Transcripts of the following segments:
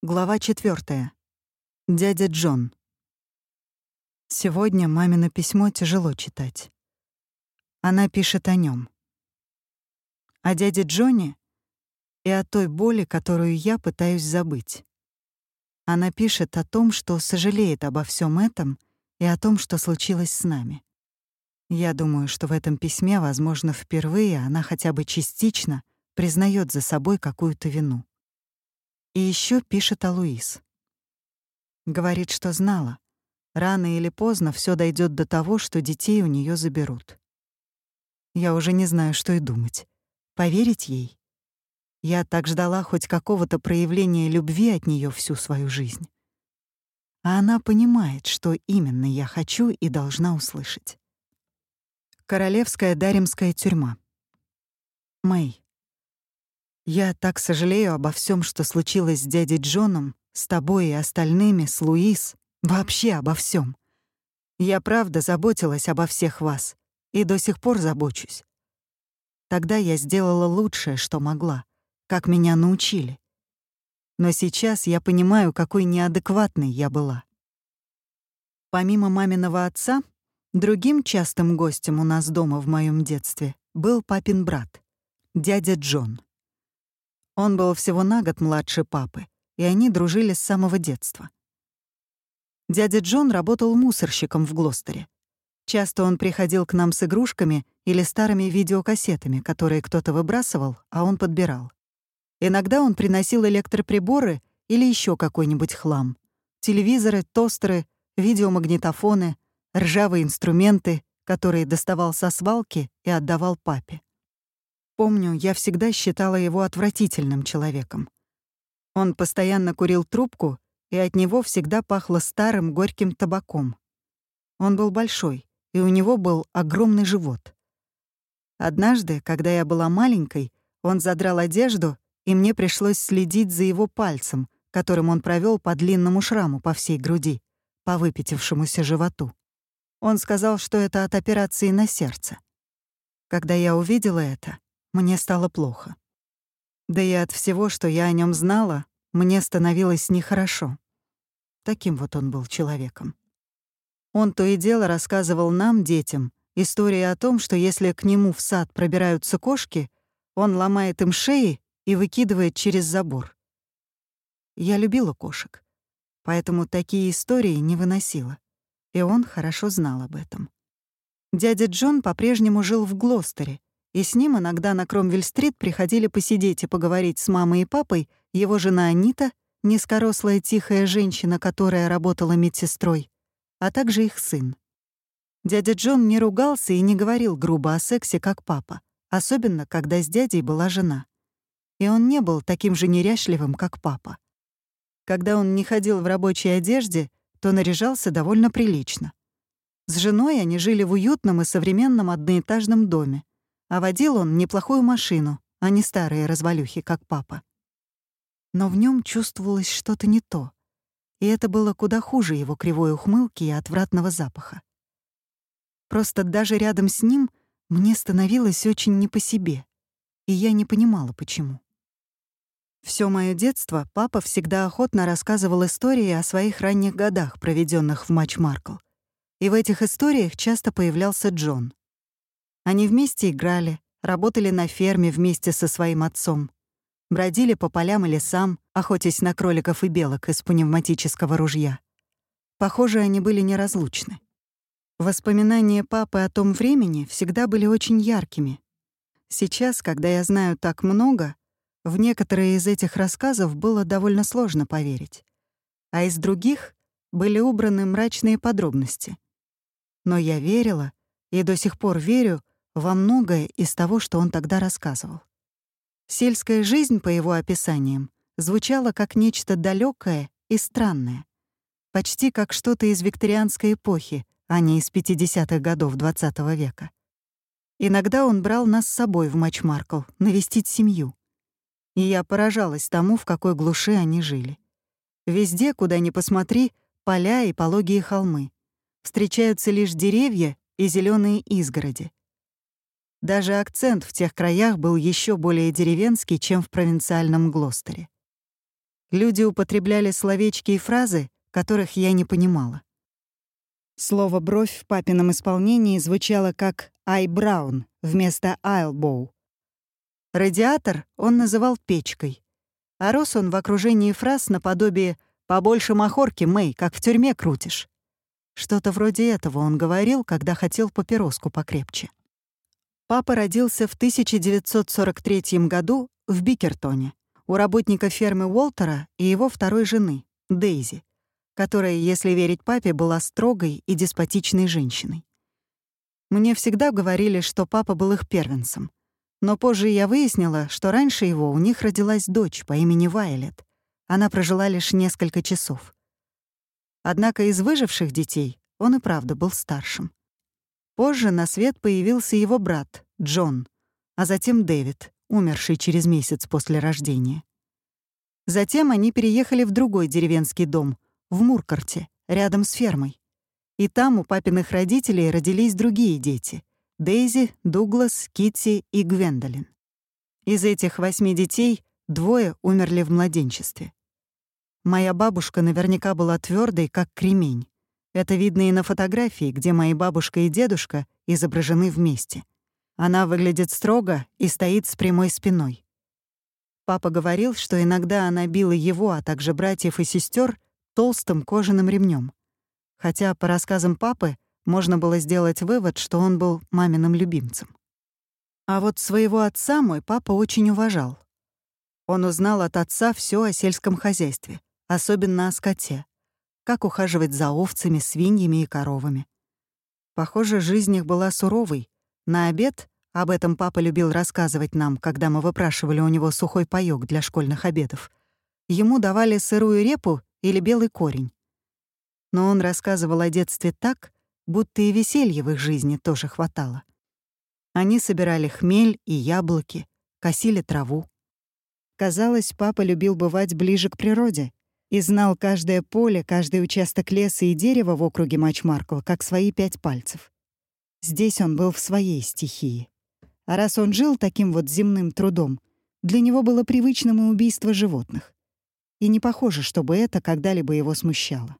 Глава 4. Дядя Джон. Сегодня мамино письмо тяжело читать. Она пишет о нем, О дяде Джоне и о той боли, которую я пытаюсь забыть. Она пишет о том, что сожалеет обо всем этом и о том, что случилось с нами. Я думаю, что в этом письме, возможно, впервые она хотя бы частично признает за собой какую-то вину. И еще пишет о Луис. Говорит, что знала. Рано или поздно все дойдет до того, что детей у нее заберут. Я уже не знаю, что и думать. Поверить ей? Я так ждала хоть какого-то проявления любви от нее всю свою жизнь. А она понимает, что именно я хочу и должна услышать. Королевская Даримская тюрьма. Мэй. Я так сожалею обо всем, что случилось с дядей Джоном, с тобой и остальными, с Луис, вообще обо всем. Я правда заботилась обо всех вас и до сих пор забочусь. Тогда я сделала лучшее, что могла, как меня научили. Но сейчас я понимаю, какой неадекватной я была. Помимо маминого отца, другим частым гостем у нас дома в моем детстве был папин брат, дядя Джон. Он был всего на год младше папы, и они дружили с самого детства. Дядя Джон работал мусорщиком в Глостере. Часто он приходил к нам с игрушками или старыми видеокассетами, которые кто-то выбрасывал, а он подбирал. Иногда он приносил электроприборы или еще какой-нибудь хлам. Телевизоры, тостеры, видеомагнитофоны, ржавые инструменты, которые доставал со свалки и отдавал папе. Помню, я всегда считала его отвратительным человеком. Он постоянно курил трубку, и от него всегда пахло старым горьким табаком. Он был большой, и у него был огромный живот. Однажды, когда я была маленькой, он задрал одежду, и мне пришлось следить за его пальцем, которым он провел по длинному шраму по всей груди, по выпятившемуся животу. Он сказал, что это от операции на сердце. Когда я увидела это, мне стало плохо. Да и от всего, что я о нем знала, мне становилось нехорошо. Таким вот он был человеком. Он то и дело рассказывал нам, детям, истории о том, что если к нему в сад пробираются кошки, он ломает им шеи и выкидывает через забор. Я любила кошек, поэтому такие истории не выносила, и он хорошо знал об этом. Дядя Джон по-прежнему жил в Глостере, и с ним иногда на Кромвель-стрит приходили посидеть и поговорить с мамой и папой его жена Анита, низкорослая тихая женщина, которая работала медсестрой, а также их сын. Дядя Джон не ругался и не говорил грубо о сексе, как папа, особенно когда с дядей была жена. И он не был таким же неряшливым, как папа. Когда он не ходил в рабочей одежде, то наряжался довольно прилично. С женой они жили в уютном и современном одноэтажном доме, а водил он неплохую машину, а не старые развалюхи, как папа. Но в нем чувствовалось что-то не то, и это было куда хуже его кривой ухмылки и отвратного запаха. Просто даже рядом с ним мне становилось очень не по себе, и я не понимала, почему. Всё моё детство папа всегда охотно рассказывал истории о своих ранних годах, проведённых в матч Маркл. И в этих историях часто появлялся Джон. Они вместе играли, работали на ферме вместе со своим отцом, бродили по полям и лесам, охотясь на кроликов и белок из пневматического ружья. Похоже, они были неразлучны. Воспоминания папы о том времени всегда были очень яркими. Сейчас, когда я знаю так много, в некоторые из этих рассказов было довольно сложно поверить, а из других были убраны мрачные подробности. Но я верила и до сих пор верю во многое из того, что он тогда рассказывал. Сельская жизнь, по его описаниям, звучала как нечто далекое и странное, почти как что-то из викторианской эпохи, а не из 50-х годов XX -го века. Иногда он брал нас с собой в Матчмаркл навестить семью. И я поражалась тому, в какой глуши они жили. Везде, куда ни посмотри, поля и пологие холмы. Встречаются лишь деревья и зеленые изгороди. Даже акцент в тех краях был еще более деревенский, чем в провинциальном Глостере. люди употребляли словечки и фразы, которых я не понимала. Слово «бровь» в папином исполнении звучало как «ай браун» вместо «айлбоу». Радиатор он называл печкой, а рос он в окружении фраз наподобие «побольше махорки, Мэй, как в тюрьме крутишь». Что-то вроде этого он говорил, когда хотел папироску покрепче. Папа родился в 1943 году в Бикертоне у работника фермы Уолтера и его второй жены, Дейзи, которая, если верить папе, была строгой и деспотичной женщиной. Мне всегда говорили, что папа был их первенцем. Но позже я выяснила, что раньше его у них родилась дочь по имени Вайлет. Она прожила лишь несколько часов. Однако из выживших детей он и правда был старшим. Позже на свет появился его брат, Джон, а затем Дэвид, умерший через месяц после рождения. Затем они переехали в другой деревенский дом — в Муркарте, рядом с фермой. И там у папиных родителей родились другие дети — Дейзи, Дуглас, Китти и Гвендолин. Из этих восьми детей двое умерли в младенчестве. Моя бабушка наверняка была твердой, как кремень. Это видно и на фотографии, где мои бабушка и дедушка изображены вместе. Она выглядит строго и стоит с прямой спиной. Папа говорил, что иногда она била его, а также братьев и сестер толстым кожаным ремнем. Хотя, по рассказам папы, можно было сделать вывод, что он был маминым любимцем. А вот своего отца мой папа очень уважал. Он узнал от отца все о сельском хозяйстве, особенно о скоте, как ухаживать за овцами, свиньями и коровами. Похоже, жизнь их была суровой. На обед, об этом папа любил рассказывать нам, когда мы выпрашивали у него сухой паёк для школьных обедов, ему давали сырую репу или белый корень. Но он рассказывал о детстве так, будто и веселья в их жизни тоже хватало. Они собирали хмель и яблоки, косили траву. Казалось, папа любил бывать ближе к природе и знал каждое поле, каждый участок леса и дерева в округе Мачмаркова как свои пять пальцев. Здесь он был в своей стихии. А раз он жил таким вот земным трудом, для него было привычным и убийство животных и не похоже, чтобы это когда-либо его смущало.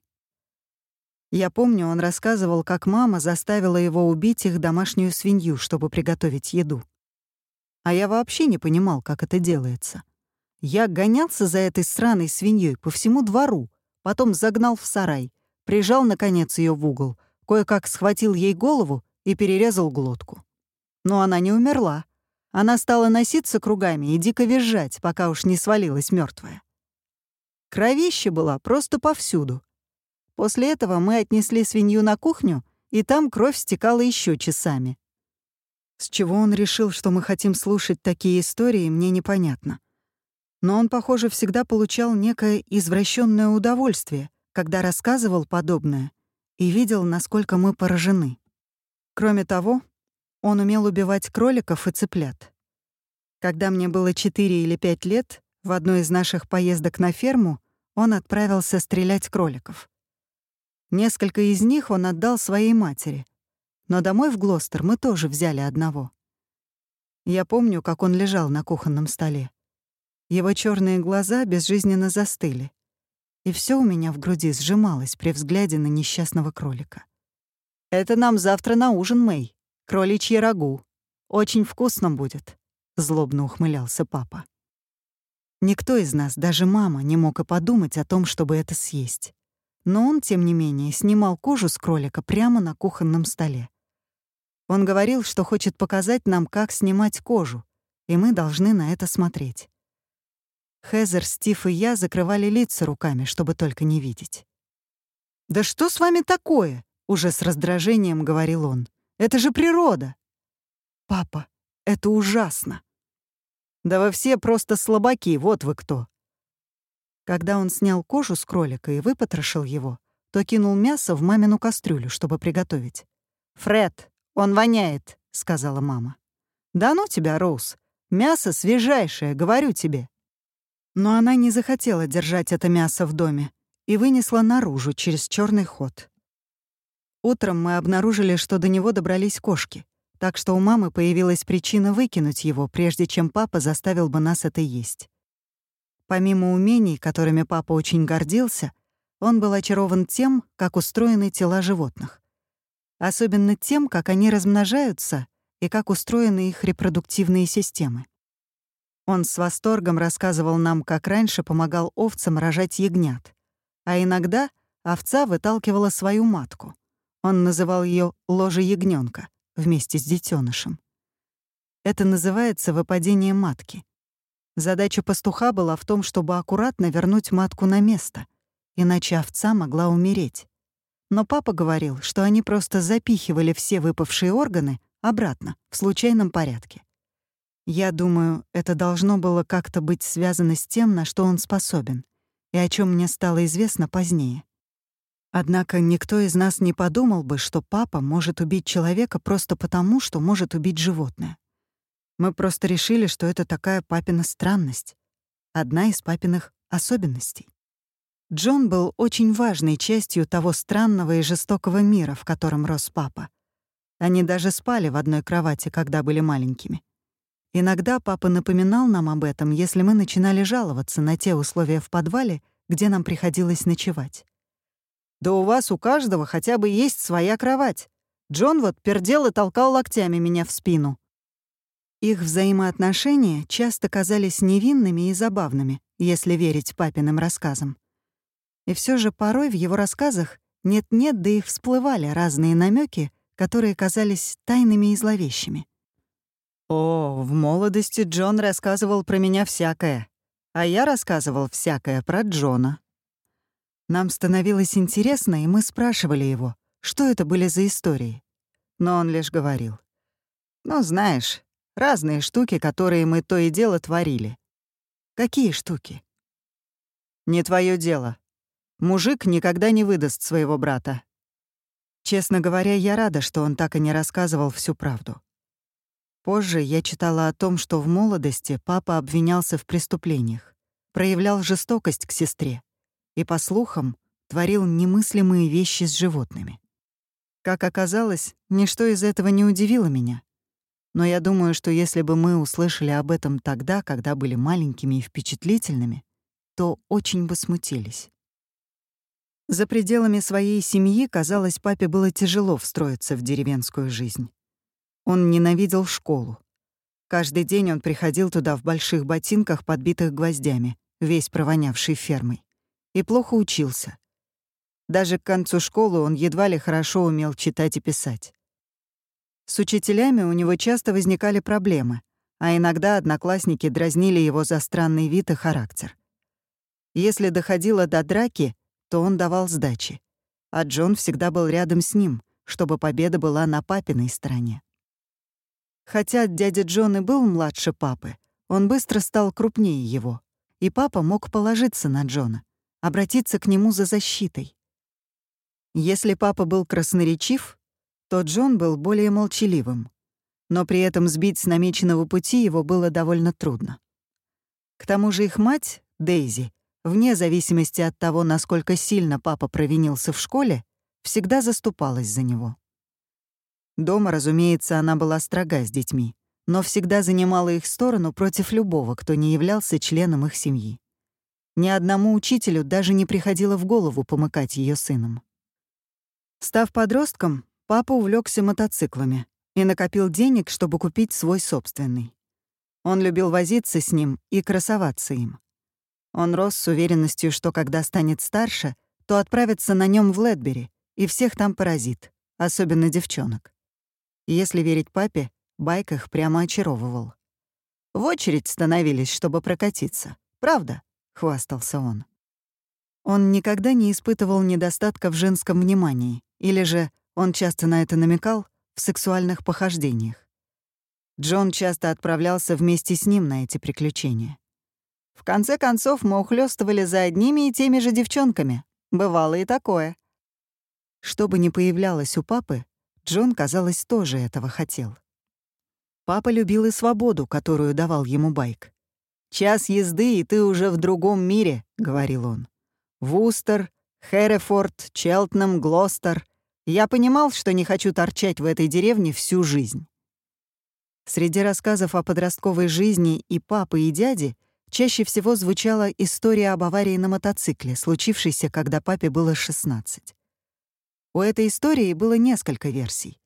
Я помню, он рассказывал, как мама заставила его убить их домашнюю свинью, чтобы приготовить еду. А я вообще не понимал, как это делается. Я гонялся за этой сраной свиньей по всему двору, потом загнал в сарай, прижал, наконец, ее в угол, кое-как схватил ей голову и перерезал глотку. Но она не умерла. Она стала носиться кругами и дико визжать, пока уж не свалилась мертвая. Кровище была просто повсюду. После этого мы отнесли свинью на кухню, и там кровь стекала еще часами. С чего он решил, что мы хотим слушать такие истории, мне непонятно. Но он, похоже, всегда получал некое извращенное удовольствие, когда рассказывал подобное, и видел, насколько мы поражены. Кроме того, он умел убивать кроликов и цыплят. Когда мне было 4 или 5 лет, в одной из наших поездок на ферму он отправился стрелять кроликов. Несколько из них он отдал своей матери, но домой в Глостер мы тоже взяли одного. Я помню, как он лежал на кухонном столе. Его черные глаза безжизненно застыли, и все у меня в груди сжималось при взгляде на несчастного кролика. «Это нам завтра на ужин, Мэй. Кроличье рагу. Очень вкусно будет», — злобно ухмылялся папа. Никто из нас, даже мама, не мог и подумать о том, чтобы это съесть. Но он, тем не менее, снимал кожу с кролика прямо на кухонном столе. Он говорил, что хочет показать нам, как снимать кожу, и мы должны на это смотреть. Хезер, Стив и я закрывали лица руками, чтобы только не видеть. «Да что с вами такое?» — уже с раздражением говорил он. «Это же природа!» «Папа, это ужасно!» Да вы все просто слабаки, вот вы кто. Когда он снял кожу с кролика и выпотрошил его, то кинул мясо в мамину кастрюлю, чтобы приготовить. «Фред, он воняет», — сказала мама. «Да ну тебя, Роуз. Мясо свежайшее, говорю тебе». Но она не захотела держать это мясо в доме и вынесла наружу через черный ход. Утром мы обнаружили, что до него добрались кошки так что у мамы появилась причина выкинуть его, прежде чем папа заставил бы нас это есть. Помимо умений, которыми папа очень гордился, он был очарован тем, как устроены тела животных. Особенно тем, как они размножаются и как устроены их репродуктивные системы. Он с восторгом рассказывал нам, как раньше помогал овцам рожать ягнят, а иногда овца выталкивала свою матку. Он называл ее ложе ягненка вместе с детенышем. Это называется выпадение матки. Задача пастуха была в том, чтобы аккуратно вернуть матку на место, иначе овца могла умереть. Но папа говорил, что они просто запихивали все выпавшие органы обратно, в случайном порядке. Я думаю, это должно было как-то быть связано с тем, на что он способен, и о чем мне стало известно позднее. Однако никто из нас не подумал бы, что папа может убить человека просто потому, что может убить животное. Мы просто решили, что это такая папина странность. Одна из папиных особенностей. Джон был очень важной частью того странного и жестокого мира, в котором рос папа. Они даже спали в одной кровати, когда были маленькими. Иногда папа напоминал нам об этом, если мы начинали жаловаться на те условия в подвале, где нам приходилось ночевать. «Да у вас у каждого хотя бы есть своя кровать. Джон вот пердел и толкал локтями меня в спину. Их взаимоотношения часто казались невинными и забавными, если верить папиным рассказам. И все же порой в его рассказах нет-нет, да и всплывали разные намеки, которые казались тайными и зловещими. «О, в молодости Джон рассказывал про меня всякое, а я рассказывал всякое про Джона». Нам становилось интересно, и мы спрашивали его, что это были за истории. Но он лишь говорил. «Ну, знаешь, Разные штуки, которые мы то и дело творили. Какие штуки? Не твое дело. Мужик никогда не выдаст своего брата. Честно говоря, я рада, что он так и не рассказывал всю правду. Позже я читала о том, что в молодости папа обвинялся в преступлениях, проявлял жестокость к сестре и, по слухам, творил немыслимые вещи с животными. Как оказалось, ничто из этого не удивило меня. Но я думаю, что если бы мы услышали об этом тогда, когда были маленькими и впечатлительными, то очень бы смутились. За пределами своей семьи, казалось, папе было тяжело встроиться в деревенскую жизнь. Он ненавидел школу. Каждый день он приходил туда в больших ботинках, подбитых гвоздями, весь провонявший фермой, и плохо учился. Даже к концу школы он едва ли хорошо умел читать и писать. С учителями у него часто возникали проблемы, а иногда одноклассники дразнили его за странный вид и характер. Если доходило до драки, то он давал сдачи, а Джон всегда был рядом с ним, чтобы победа была на папиной стороне. Хотя дядя Джон и был младше папы, он быстро стал крупнее его, и папа мог положиться на Джона, обратиться к нему за защитой. Если папа был красноречив, то Джон был более молчаливым, но при этом сбить с намеченного пути его было довольно трудно. К тому же их мать, Дейзи, вне зависимости от того, насколько сильно папа провинился в школе, всегда заступалась за него. Дома, разумеется, она была строга с детьми, но всегда занимала их сторону против любого, кто не являлся членом их семьи. Ни одному учителю даже не приходило в голову помыкать ее сыном. Став подростком, Папа увлекся мотоциклами и накопил денег, чтобы купить свой собственный. Он любил возиться с ним и красоваться им. Он рос с уверенностью, что когда станет старше, то отправится на нем в Ледбери и всех там поразит, особенно девчонок. Если верить папе, байк их прямо очаровывал. В очередь становились, чтобы прокатиться. Правда? — хвастался он. Он никогда не испытывал недостатка в женском внимании, или же он часто на это намекал в сексуальных похождениях. Джон часто отправлялся вместе с ним на эти приключения. В конце концов, мы ухлёстывали за одними и теми же девчонками. Бывало и такое. Что бы ни появлялось у папы, Джон, казалось, тоже этого хотел. Папа любил и свободу, которую давал ему байк. «Час езды, и ты уже в другом мире», — говорил он. «Вустер, Херефорд, Челтнам, Глостер я понимал, что не хочу торчать в этой деревне всю жизнь. Среди рассказов о подростковой жизни и папы, и дяди чаще всего звучала история об аварии на мотоцикле, случившейся, когда папе было 16. У этой истории было несколько версий.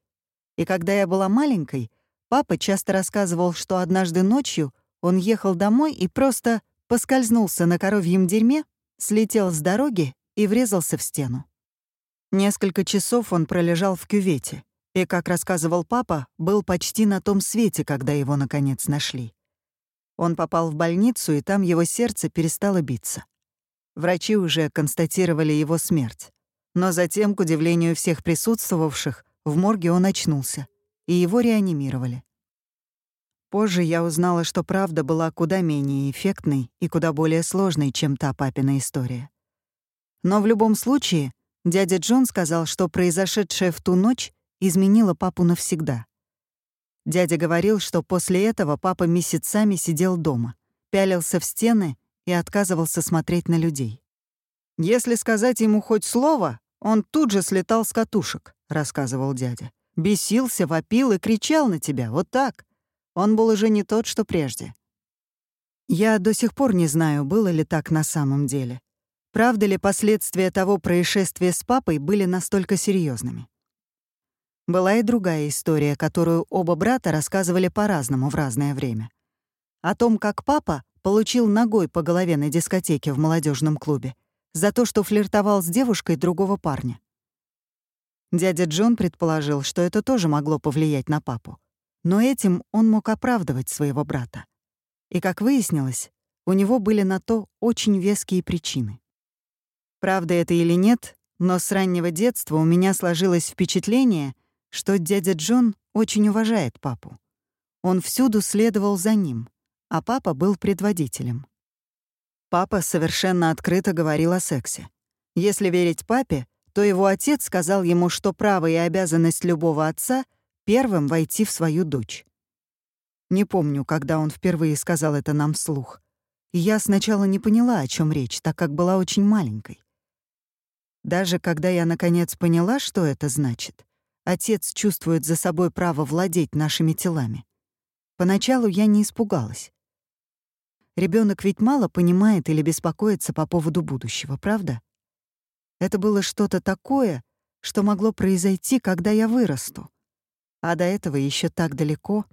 И когда я была маленькой, папа часто рассказывал, что однажды ночью он ехал домой и просто поскользнулся на коровьем дерьме, слетел с дороги и врезался в стену. Несколько часов он пролежал в кювете и, как рассказывал папа, был почти на том свете, когда его, наконец, нашли. Он попал в больницу, и там его сердце перестало биться. Врачи уже констатировали его смерть. Но затем, к удивлению всех присутствовавших, в морге он очнулся, и его реанимировали. Позже я узнала, что правда была куда менее эффектной и куда более сложной, чем та папина история. Но в любом случае, дядя Джон сказал, что произошедшее в ту ночь изменило папу навсегда. Дядя говорил, что после этого папа месяцами сидел дома, пялился в стены и отказывался смотреть на людей. Если сказать ему хоть слово, он тут же слетал с катушек, рассказывал дядя. Бесился, вопил и кричал на тебя, вот так. Он был уже не тот, что прежде. Я до сих пор не знаю, было ли так на самом деле. Правда ли последствия того происшествия с папой были настолько серьезными? Была и другая история, которую оба брата рассказывали по-разному в разное время. О том, как папа получил ногой по голове на дискотеке в молодежном клубе за то, что флиртовал с девушкой другого парня. Дядя Джон предположил, что это тоже могло повлиять на папу. Но этим он мог оправдывать своего брата. И, как выяснилось, у него были на то очень веские причины. Правда это или нет, но с раннего детства у меня сложилось впечатление, что дядя Джон очень уважает папу. Он всюду следовал за ним, а папа был предводителем. Папа совершенно открыто говорил о сексе. Если верить папе, то его отец сказал ему, что право и обязанность любого отца — первым войти в свою дочь. Не помню, когда он впервые сказал это нам вслух. Я сначала не поняла, о чем речь, так как была очень маленькой. Даже когда я наконец поняла, что это значит, отец чувствует за собой право владеть нашими телами. Поначалу я не испугалась. Ребенок ведь мало понимает или беспокоится по поводу будущего, правда? Это было что-то такое, что могло произойти, когда я вырасту. А до этого еще так далеко.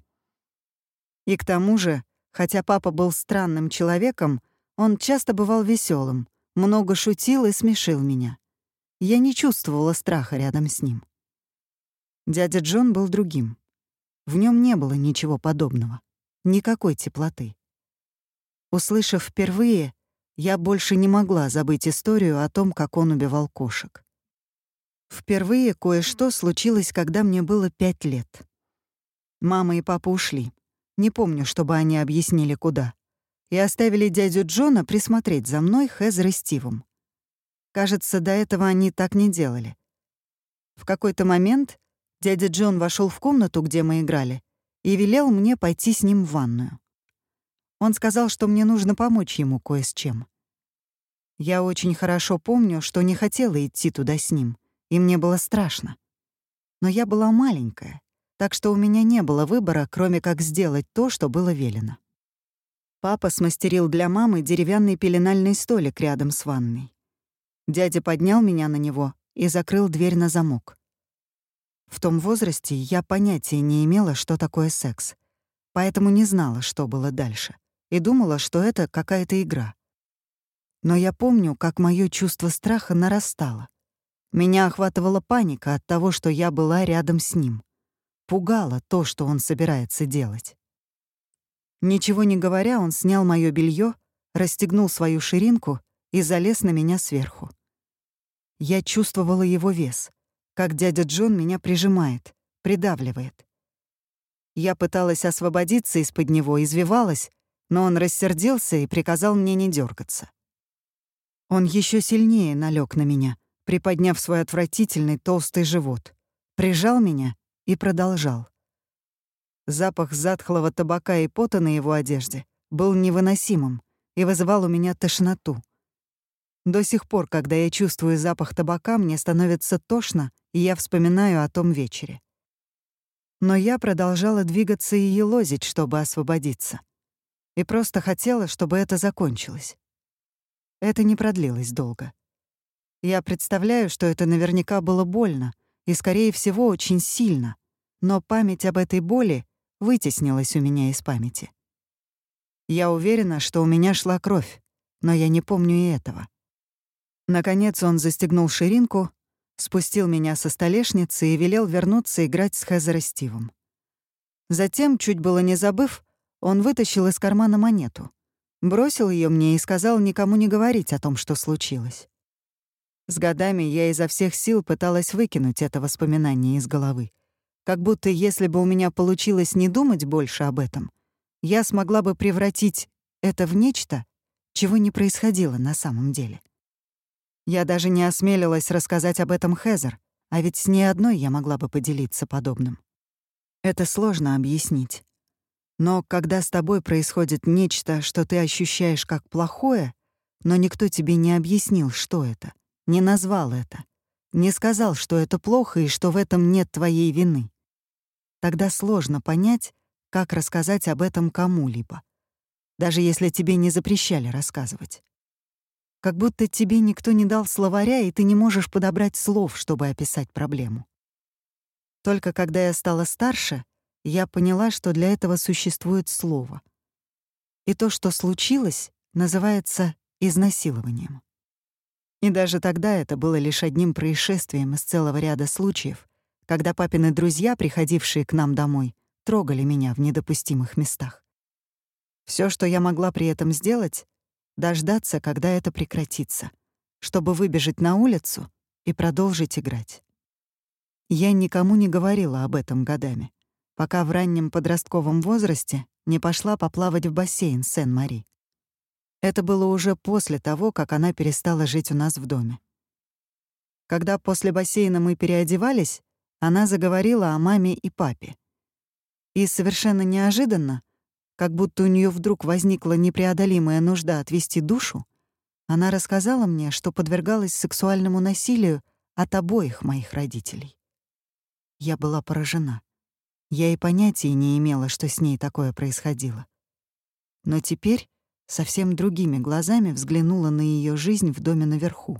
И к тому же, хотя папа был странным человеком, он часто бывал веселым, много шутил и смешил меня. Я не чувствовала страха рядом с ним. Дядя Джон был другим. В нем не было ничего подобного, никакой теплоты. Услышав впервые, я больше не могла забыть историю о том, как он убивал кошек. Впервые кое-что случилось, когда мне было пять лет. Мама и папа ушли. Не помню, чтобы они объяснили, куда. И оставили дядю Джона присмотреть за мной, Хезер и Стивом. Кажется, до этого они так не делали. В какой-то момент дядя Джон вошел в комнату, где мы играли, и велел мне пойти с ним в ванную. Он сказал, что мне нужно помочь ему кое с чем. Я очень хорошо помню, что не хотела идти туда с ним, и мне было страшно. Но я была маленькая, так что у меня не было выбора, кроме как сделать то, что было велено. Папа смастерил для мамы деревянный пеленальный столик рядом с ванной. Дядя поднял меня на него и закрыл дверь на замок. В том возрасте я понятия не имела, что такое секс, поэтому не знала, что было дальше и думала, что это какая-то игра. Но я помню, как мое чувство страха нарастало. Меня охватывала паника от того, что я была рядом с ним. Пугало то, что он собирается делать. Ничего не говоря, он снял моё белье, расстегнул свою ширинку и залез на меня сверху. Я чувствовала его вес, как дядя Джон меня прижимает, придавливает. Я пыталась освободиться из-под него, извивалась, но он рассердился и приказал мне не дергаться. Он еще сильнее налег на меня, приподняв свой отвратительный толстый живот, прижал меня и продолжал. Запах затхлого табака и пота на его одежде был невыносимым и вызывал у меня тошноту. До сих пор, когда я чувствую запах табака, мне становится тошно, и я вспоминаю о том вечере. Но я продолжала двигаться и елозить, чтобы освободиться и просто хотела, чтобы это закончилось. Это не продлилось долго. Я представляю, что это наверняка было больно и, скорее всего, очень сильно, но память об этой боли вытеснилась у меня из памяти. Я уверена, что у меня шла кровь, но я не помню и этого. Наконец он застегнул ширинку, спустил меня со столешницы и велел вернуться играть с Хезер Стивом. Затем, чуть было не забыв, он вытащил из кармана монету, бросил ее мне и сказал никому не говорить о том, что случилось. С годами я изо всех сил пыталась выкинуть это воспоминание из головы. Как будто если бы у меня получилось не думать больше об этом, я смогла бы превратить это в нечто, чего не происходило на самом деле. Я даже не осмелилась рассказать об этом Хезер, а ведь с ней одной я могла бы поделиться подобным. Это сложно объяснить. Но когда с тобой происходит нечто, что ты ощущаешь как плохое, но никто тебе не объяснил, что это, не назвал это, не сказал, что это плохо и что в этом нет твоей вины, тогда сложно понять, как рассказать об этом кому-либо, даже если тебе не запрещали рассказывать. Как будто тебе никто не дал словаря, и ты не можешь подобрать слов, чтобы описать проблему. Только когда я стала старше, я поняла, что для этого существует слово. И то, что случилось, называется изнасилованием. И даже тогда это было лишь одним происшествием из целого ряда случаев, когда папины друзья, приходившие к нам домой, трогали меня в недопустимых местах. Все, что я могла при этом сделать, дождаться, когда это прекратится, чтобы выбежать на улицу и продолжить играть. Я никому не говорила об этом годами, пока в раннем подростковом возрасте не пошла поплавать в бассейн Сен-Мари. Это было уже после того, как она перестала жить у нас в доме. Когда после бассейна мы переодевались, она заговорила о маме и папе. И совершенно неожиданно как будто у нее вдруг возникла непреодолимая нужда отвести душу, она рассказала мне, что подвергалась сексуальному насилию от обоих моих родителей. Я была поражена. Я и понятия не имела, что с ней такое происходило. Но теперь совсем другими глазами взглянула на ее жизнь в доме наверху,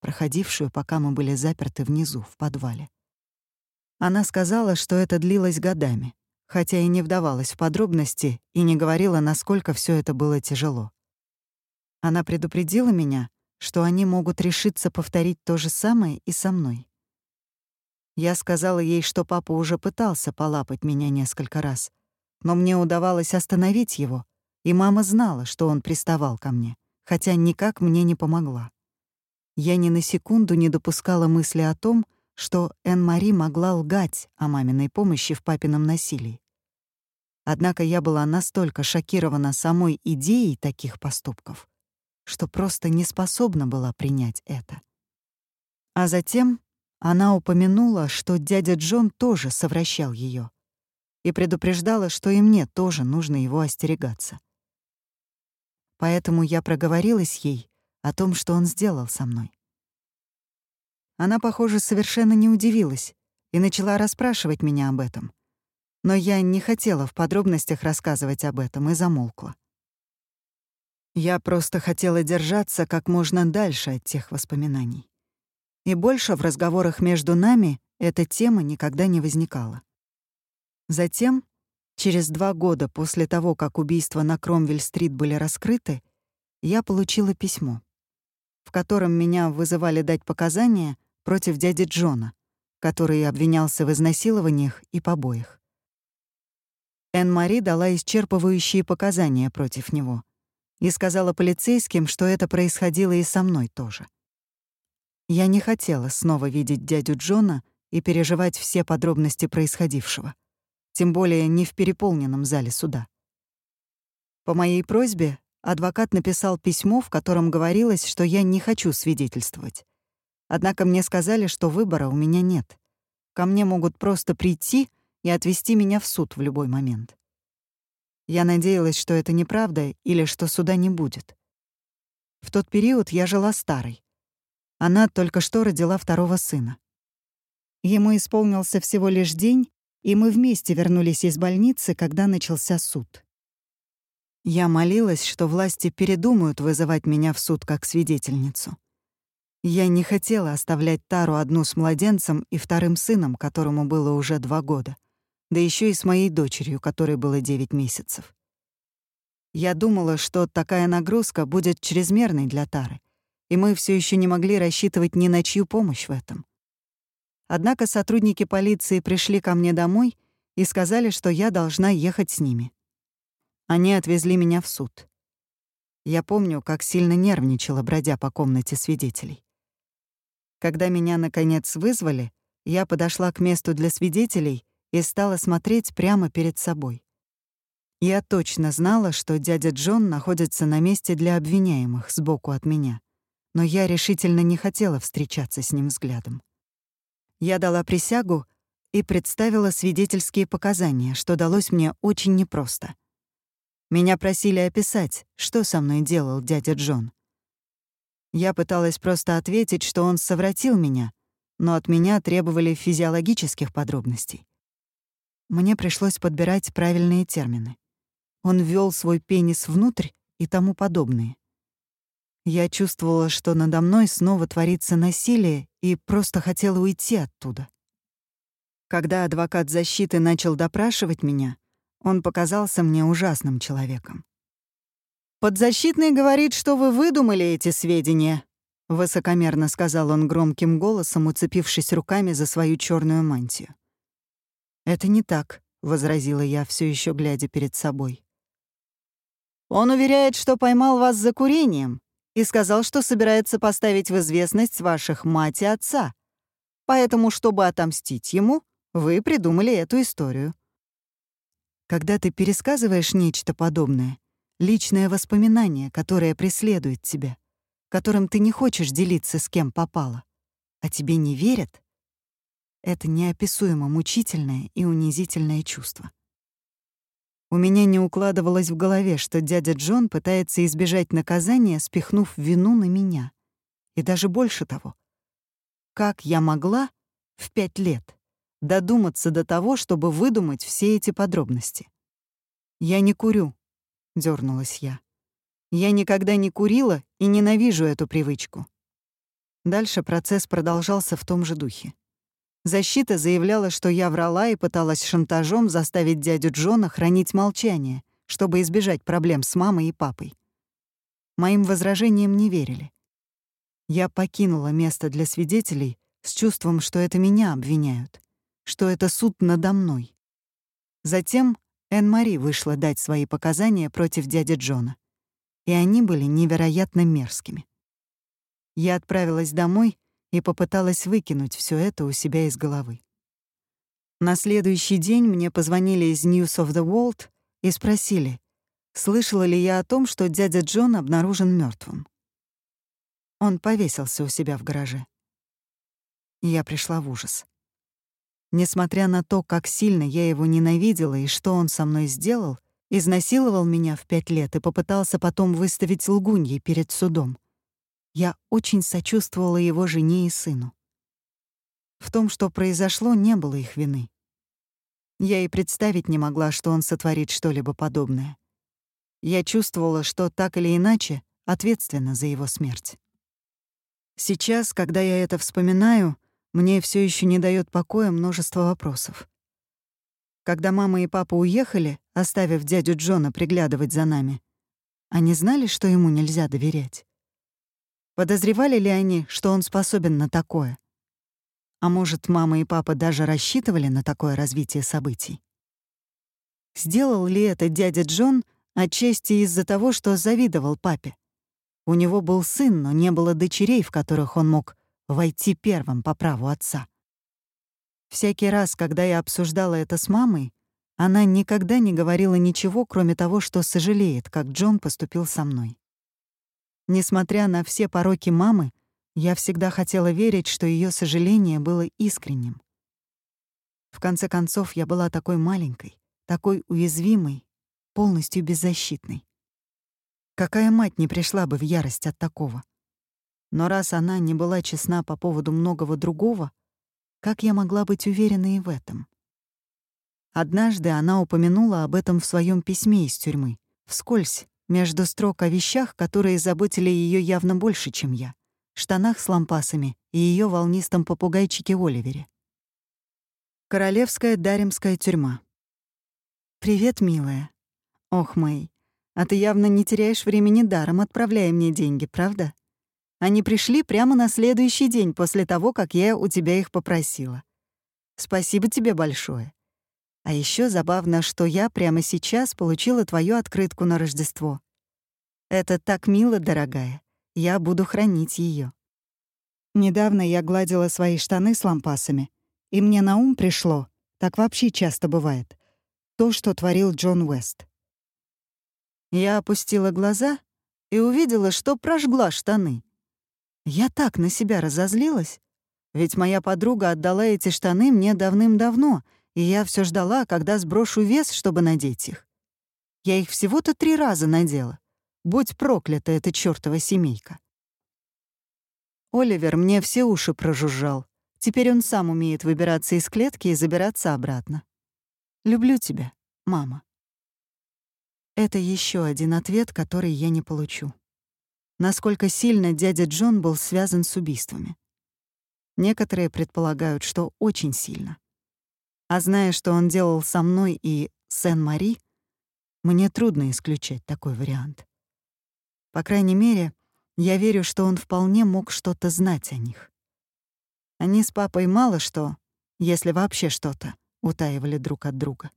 проходившую, пока мы были заперты внизу, в подвале. Она сказала, что это длилось годами, хотя и не вдавалась в подробности и не говорила, насколько все это было тяжело. Она предупредила меня, что они могут решиться повторить то же самое и со мной. Я сказала ей, что папа уже пытался полапать меня несколько раз, но мне удавалось остановить его, и мама знала, что он приставал ко мне, хотя никак мне не помогла. Я ни на секунду не допускала мысли о том, что Эн-Мари могла лгать о маминой помощи в папином насилии. Однако я была настолько шокирована самой идеей таких поступков, что просто не способна была принять это. А затем она упомянула, что дядя Джон тоже совращал ее, и предупреждала, что и мне тоже нужно его остерегаться. Поэтому я проговорилась ей о том, что он сделал со мной. Она, похоже, совершенно не удивилась и начала расспрашивать меня об этом — но я не хотела в подробностях рассказывать об этом и замолкла. Я просто хотела держаться как можно дальше от тех воспоминаний. И больше в разговорах между нами эта тема никогда не возникала. Затем, через два года после того, как убийства на Кромвель-стрит были раскрыты, я получила письмо, в котором меня вызывали дать показания против дяди Джона, который обвинялся в изнасилованиях и побоях. Эн-Мари дала исчерпывающие показания против него и сказала полицейским, что это происходило и со мной тоже. Я не хотела снова видеть дядю Джона и переживать все подробности происходившего, тем более не в переполненном зале суда. По моей просьбе адвокат написал письмо, в котором говорилось, что я не хочу свидетельствовать. Однако мне сказали, что выбора у меня нет. Ко мне могут просто прийти — и отвезти меня в суд в любой момент. Я надеялась, что это неправда или что суда не будет. В тот период я жила старой. Она только что родила второго сына. Ему исполнился всего лишь день, и мы вместе вернулись из больницы, когда начался суд. Я молилась, что власти передумают вызывать меня в суд как свидетельницу. Я не хотела оставлять Тару одну с младенцем и вторым сыном, которому было уже два года, да еще и с моей дочерью, которой было девять месяцев. Я думала, что такая нагрузка будет чрезмерной для Тары, и мы все еще не могли рассчитывать ни на чью помощь в этом. Однако сотрудники полиции пришли ко мне домой и сказали, что я должна ехать с ними. Они отвезли меня в суд. Я помню, как сильно нервничала, бродя по комнате свидетелей. Когда меня, наконец, вызвали, я подошла к месту для свидетелей и стала смотреть прямо перед собой. Я точно знала, что дядя Джон находится на месте для обвиняемых сбоку от меня, но я решительно не хотела встречаться с ним взглядом. Я дала присягу и представила свидетельские показания, что далось мне очень непросто. Меня просили описать, что со мной делал дядя Джон. Я пыталась просто ответить, что он совратил меня, но от меня требовали физиологических подробностей. Мне пришлось подбирать правильные термины. Он ввел свой пенис внутрь и тому подобное. Я чувствовала, что надо мной снова творится насилие, и просто хотела уйти оттуда. Когда адвокат защиты начал допрашивать меня, он показался мне ужасным человеком. «Подзащитный говорит, что вы выдумали эти сведения», — высокомерно сказал он громким голосом, уцепившись руками за свою черную мантию. «Это не так», — возразила я, все еще глядя перед собой. «Он уверяет, что поймал вас за курением и сказал, что собирается поставить в известность ваших мать и отца. Поэтому, чтобы отомстить ему, вы придумали эту историю. Когда ты пересказываешь нечто подобное, личное воспоминание, которое преследует тебя, которым ты не хочешь делиться с кем попало, а тебе не верят, это неописуемо мучительное и унизительное чувство. У меня не укладывалось в голове, что дядя Джон пытается избежать наказания, спихнув вину на меня. И даже больше того. Как я могла в пять лет додуматься до того, чтобы выдумать все эти подробности. «Я не курю», — дернулась я. «Я никогда не курила и ненавижу эту привычку». Дальше процесс продолжался в том же духе. Защита заявляла, что я врала и пыталась шантажом заставить дядю Джона хранить молчание, чтобы избежать проблем с мамой и папой. Моим возражениям не верили. Я покинула место для свидетелей с чувством, что это меня обвиняют что это суд надо мной. Затем Энн-Мари вышла дать свои показания против дяди Джона. И они были невероятно мерзкими. Я отправилась домой и попыталась выкинуть все это у себя из головы. На следующий день мне позвонили из News of the World и спросили, слышала ли я о том, что дядя Джон обнаружен мертвым. Он повесился у себя в гараже. я пришла в ужас. Несмотря на то, как сильно я его ненавидела и что он со мной сделал, изнасиловал меня в пять лет и попытался потом выставить лгуньей перед судом. Я очень сочувствовала его жене и сыну. В том, что произошло, не было их вины. Я и представить не могла, что он сотворит что-либо подобное. Я чувствовала, что так или иначе ответственна за его смерть. Сейчас, когда я это вспоминаю, мне все еще не дает покоя множество вопросов. Когда мама и папа уехали, оставив дядю Джона приглядывать за нами, они знали, что ему нельзя доверять? Подозревали ли они, что он способен на такое? А может, мама и папа даже рассчитывали на такое развитие событий? Сделал ли это дядя Джон отчасти из-за того, что завидовал папе? У него был сын, но не было дочерей, в которых он мог войти первым по праву отца. Всякий раз, когда я обсуждала это с мамой, она никогда не говорила ничего, кроме того, что сожалеет, как Джон поступил со мной. Несмотря на все пороки мамы, я всегда хотела верить, что ее сожаление было искренним. В конце концов, я была такой маленькой, такой уязвимой, полностью беззащитной. Какая мать не пришла бы в ярость от такого? Но раз она не была честна по поводу многого другого, как я могла быть уверена и в этом? Однажды она упомянула об этом в своем письме из тюрьмы, вскользь, между строк о вещах, которые заботили ее явно больше, чем я. Штанах с лампасами и ее волнистом попугайчике Оливере. Королевская Даримская тюрьма. «Привет, милая. Ох, Мэй, а ты явно не теряешь времени даром, отправляя мне деньги, правда? Они пришли прямо на следующий день после того, как я у тебя их попросила. Спасибо тебе большое. А еще забавно, что я прямо сейчас получила твою открытку на Рождество. Это так мило, дорогая. Я буду хранить ее. Недавно я гладила свои штаны с лампасами, и мне на ум пришло, так вообще часто бывает, то, что творил Джон Уэст. Я опустила глаза и увидела, что прожгла штаны. Я так на себя разозлилась, ведь моя подруга отдала эти штаны мне давным-давно — и я все ждала, когда сброшу вес, чтобы надеть их. Я их всего-то три раза надела. Будь проклята эта чёртова семейка. Оливер мне все уши прожужжал. Теперь он сам умеет выбираться из клетки и забираться обратно. Люблю тебя, мама. Это еще один ответ, который я не получу. Насколько сильно дядя Джон был связан с убийствами. Некоторые предполагают, что очень сильно. А зная, что он делал со мной и Сен-Мари, мне трудно исключать такой вариант. По крайней мере, я верю, что он вполне мог что-то знать о них. Они с папой мало что, если вообще что-то, утаивали друг от друга.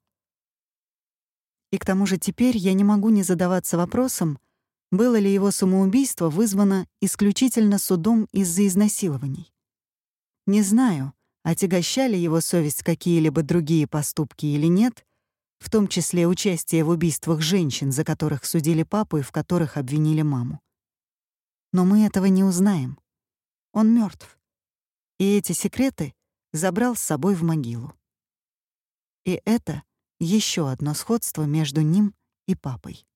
И к тому же теперь я не могу не задаваться вопросом, было ли его самоубийство вызвано исключительно судом из-за изнасилований. Не знаю, отягощали его совесть какие-либо другие поступки или нет, в том числе участие в убийствах женщин, за которых судили папу и в которых обвинили маму. Но мы этого не узнаем. Он мертв, И эти секреты забрал с собой в могилу. И это еще одно сходство между ним и папой.